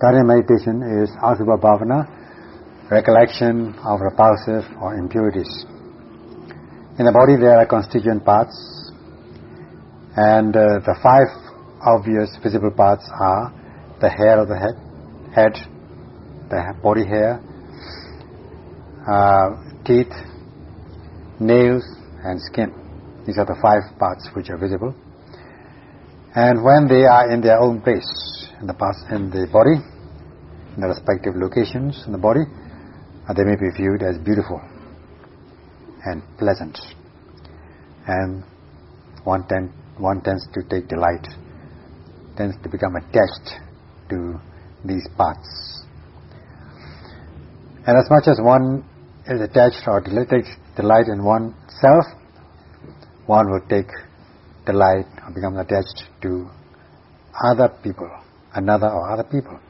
Guided meditation is Asubha Bhavana, recollection of repulsive or impurities. In the body there are constituent parts and uh, the five obvious visible parts are the hair of the head, head the body hair, uh, teeth, nails and skin. These are the five parts which are visible. And when they are in their own place, in the, past, in the body, in the respective locations in the body, they may be viewed as beautiful and pleasant. And one, tend, one tends to take delight, tends to become attached to these parts. And as much as one is attached or takes delight in oneself, one will take delight or become attached to other people, another or other people,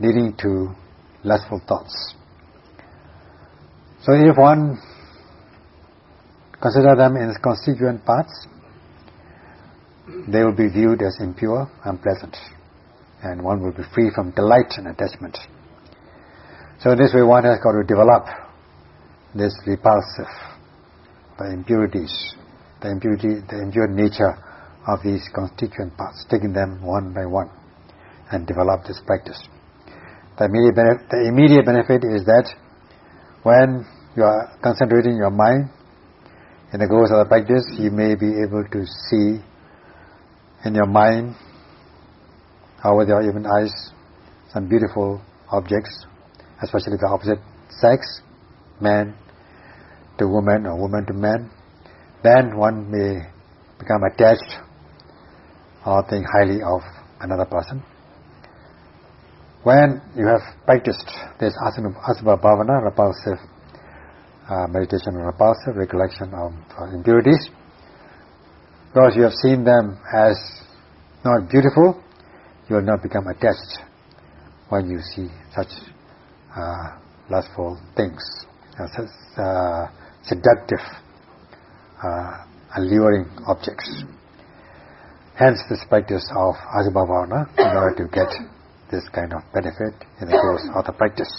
leading to lustful thoughts. So if one consider them in constituent parts, they will be viewed as impure, unpleasant, and one will be free from delight and attachment. So in this way one has got to develop this repulsive, the impurities, the impurity, the impure nature of these constituent parts, taking them one by one and develop this practice. The immediate, benefit, the immediate benefit is that when you are concentrating your mind in the course of the practice, you may be able to see in your mind or with your even eyes some beautiful objects, especially the opposite sex, man to woman or woman to man, then one may become attached or think highly of another person. When you have practiced this asubha bhavana, repulsive uh, meditation on repulsive, recollection of uh, impurities, because you have seen them as not beautiful, you will not become attached when you see such uh, lustful things, such uh, seductive, uh, alluring objects. Hence this practice of Asubha Bhavana in order to get this kind of benefit in the course of the practice.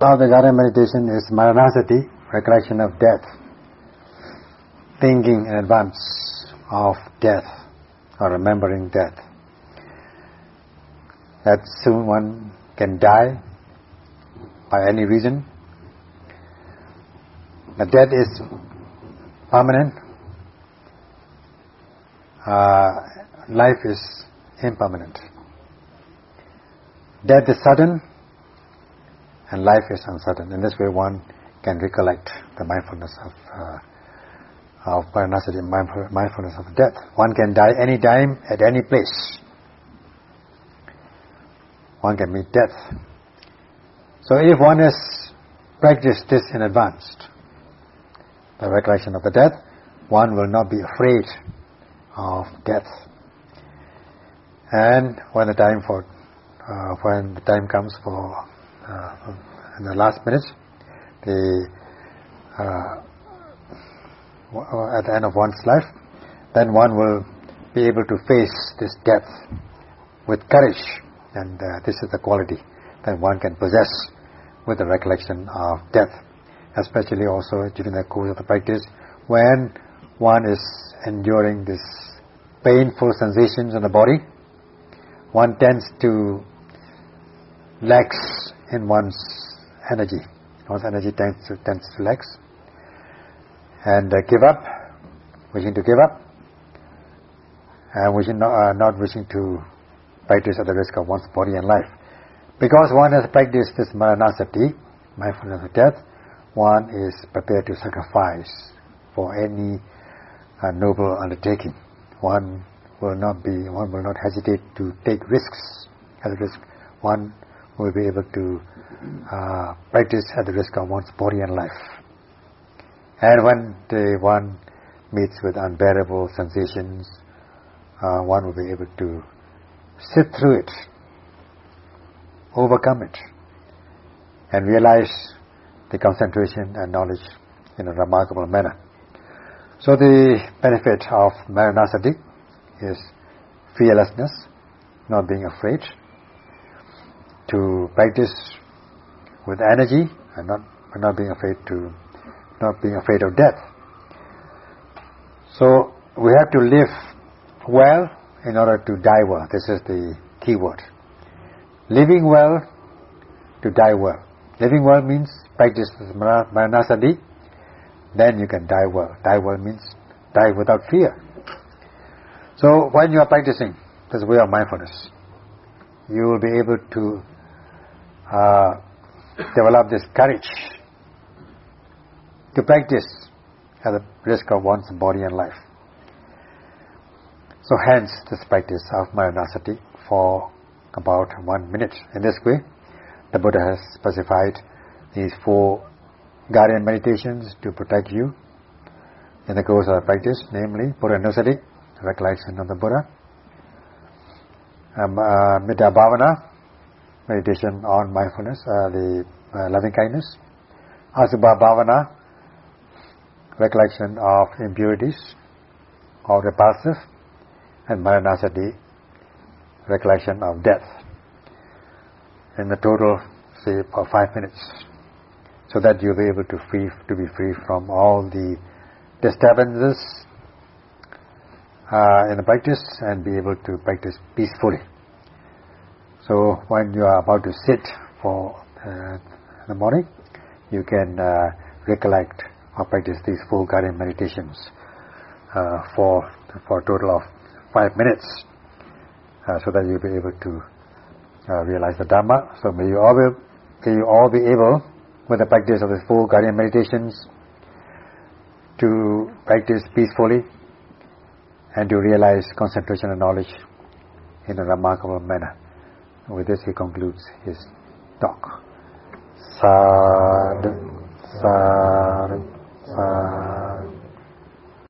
Now the guided meditation is Maranasati, recollection of death, thinking in advance of death or remembering death. That soon one can die by any reason. The death is permanent uh, life is impermanent. Death is sudden and life is uncertain. In this way one can recollect the mindfulness of uh, of maranasati, mindfulness of death. One can die any time, at any place. One can meet death. So if one has practiced this in advance, the recollection of the death, one will not be afraid of death. And when the time for, uh, when the time comes for, uh, in the last minutes, the, uh, at the end of one's life, then one will be able to face this death with courage. And uh, this is the quality that one can possess with the recollection of death. Especially also during the course of the practice, when one is enduring this painful sensations in the body, one tends to lax in one's energy. One's energy tends to, tends to lax and uh, give up, wishing to give up, and wishing not, uh, not wishing to practice at the risk of one's body and life. Because one has practiced this maranasati, mindfulness of death, one is prepared to sacrifice for any uh, noble undertaking one will not be, one will not hesitate to take risks at risk. One will be able to uh, practice at the risk of one's body and life. And when one meets with unbearable sensations, uh, one will be able to sit through it, overcome it, and realize the concentration and knowledge in a remarkable manner. So the benefit of Maranasati is fearlessness, not being afraid, to practice with energy and not not being afraid to not being afraid of death. So we have to live well in order to die well. This is the key word. Living well to die well. Living well means practice maranasati, then you can die well. Die well means die without fear. So when you are practicing this way of mindfulness, you will be able to uh, develop this courage to practice at the risk of one's body and life. So hence this practice of Maranasati for about one minute. In this way, the Buddha has specified these four guardian meditations to protect you in the course of the practice, namely Buddhanusati, recollection of the Buddha, um, uh, Bhavana, meditation on mindfulness, uh, the uh, loving kindness, Asubha Bhavana, recollection of impurities, or repulsive, and Maranasati, recollection of death. In the total, say, for five minutes, so that you'll be able to free to be free from all the disturbances uh, in the practice and be able to practice peacefully. So when you are about to sit for uh, the morning, you can uh, recollect or practice these four guided meditations uh, for for a total of five minutes, uh, so that you'll be able to uh, realize the Dhamma. So may you all be, may you all be able, with the practice of these four guided meditations, to practice peacefully and to realize concentration and knowledge in a remarkable manner. With this he concludes his talk. Sadhu, sadhu, sadhu.